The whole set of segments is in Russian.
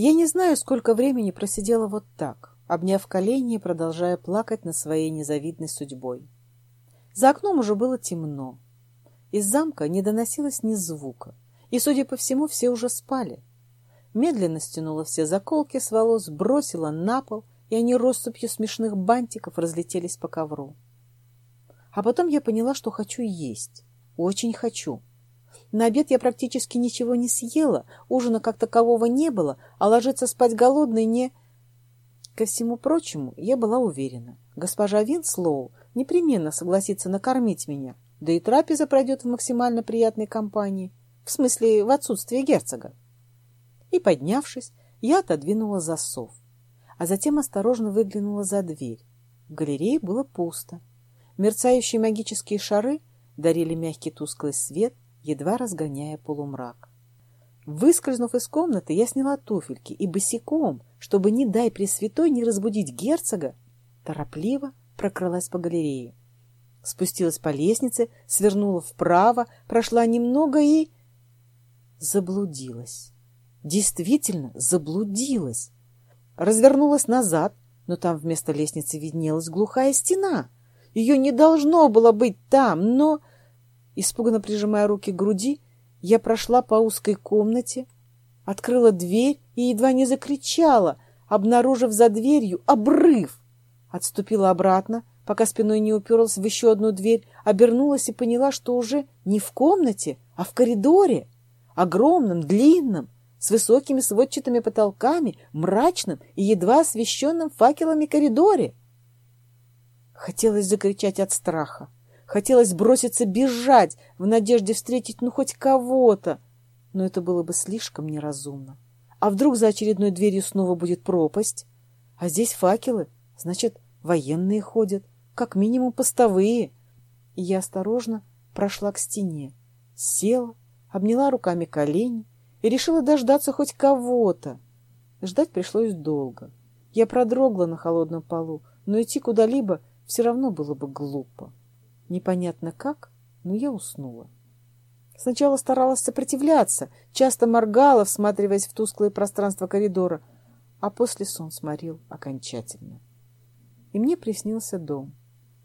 Я не знаю, сколько времени просидела вот так, обняв колени и продолжая плакать над своей незавидной судьбой. За окном уже было темно. Из замка не доносилось ни звука, и, судя по всему, все уже спали. Медленно стянула все заколки с волос, бросила на пол, и они россыпью смешных бантиков разлетелись по ковру. А потом я поняла, что хочу есть. Очень хочу. На обед я практически ничего не съела, ужина как такового не было, а ложиться спать голодной не... Ко всему прочему, я была уверена, госпожа Винслоу непременно согласится накормить меня, да и трапеза пройдет в максимально приятной компании, в смысле в отсутствие герцога. И, поднявшись, я отодвинула засов, а затем осторожно выглянула за дверь. В галерее было пусто. Мерцающие магические шары дарили мягкий тусклый свет, едва разгоняя полумрак. Выскользнув из комнаты, я сняла туфельки и босиком, чтобы, не дай Пресвятой, не разбудить герцога, торопливо прокралась по галерее. Спустилась по лестнице, свернула вправо, прошла немного и... Заблудилась. Действительно, заблудилась. Развернулась назад, но там вместо лестницы виднелась глухая стена. Ее не должно было быть там, но... Испуганно прижимая руки к груди, я прошла по узкой комнате, открыла дверь и едва не закричала, обнаружив за дверью обрыв. Отступила обратно, пока спиной не уперлась в еще одну дверь, обернулась и поняла, что уже не в комнате, а в коридоре, огромном, длинном, с высокими сводчатыми потолками, мрачным и едва освещенным факелами коридоре. Хотелось закричать от страха. Хотелось броситься бежать в надежде встретить ну хоть кого-то, но это было бы слишком неразумно. А вдруг за очередной дверью снова будет пропасть? А здесь факелы, значит, военные ходят, как минимум постовые. И я осторожно прошла к стене, села, обняла руками колени, и решила дождаться хоть кого-то. Ждать пришлось долго. Я продрогла на холодном полу, но идти куда-либо все равно было бы глупо. Непонятно как, но я уснула. Сначала старалась сопротивляться, часто моргала, всматриваясь в тусклое пространство коридора, а после сон сморил окончательно. И мне приснился дом.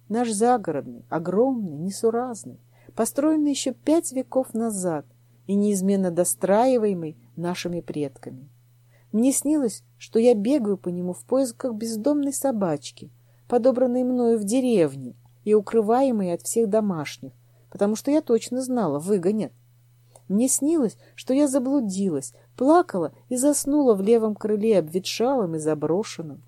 Наш загородный, огромный, несуразный, построенный еще пять веков назад, и неизменно достраиваемый нашими предками. Мне снилось, что я бегаю по нему в поисках бездомной собачки, подобранной мною в деревне и укрываемой от всех домашних, потому что я точно знала, выгонят. Мне снилось, что я заблудилась, плакала и заснула в левом крыле, обветшалом и заброшенном.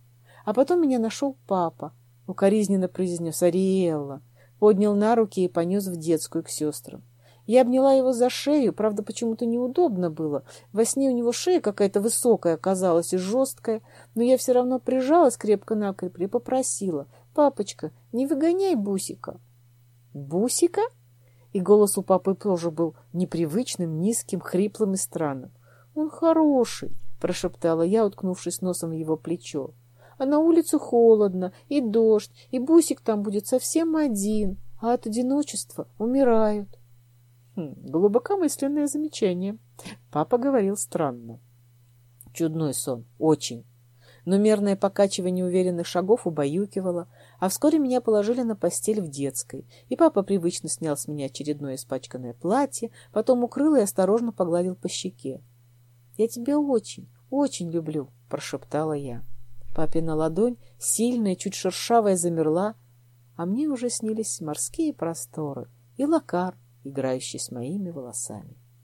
А потом меня нашел папа, укоризненно произнес Ариэлла, поднял на руки и понес в детскую к сестрам. Я обняла его за шею, правда, почему-то неудобно было. Во сне у него шея какая-то высокая оказалась и жесткая, но я все равно прижалась крепко-накрепко и попросила. «Папочка, не выгоняй Бусика». «Бусика?» И голос у папы тоже был непривычным, низким, хриплым и странным. «Он хороший», — прошептала я, уткнувшись носом в его плечо. «А на улице холодно, и дождь, и Бусик там будет совсем один, а от одиночества умирают». Хм, глубокомысленное замечание. Папа говорил странно. Чудной сон, очень. Но мерное покачивание уверенных шагов убаюкивало, а вскоре меня положили на постель в детской, и папа привычно снял с меня очередное испачканное платье, потом укрыл и осторожно погладил по щеке. «Я тебя очень, очень люблю», — прошептала я. Папина ладонь, сильная, чуть шершавая, замерла, а мне уже снились морские просторы и лакар, играющий с моими волосами.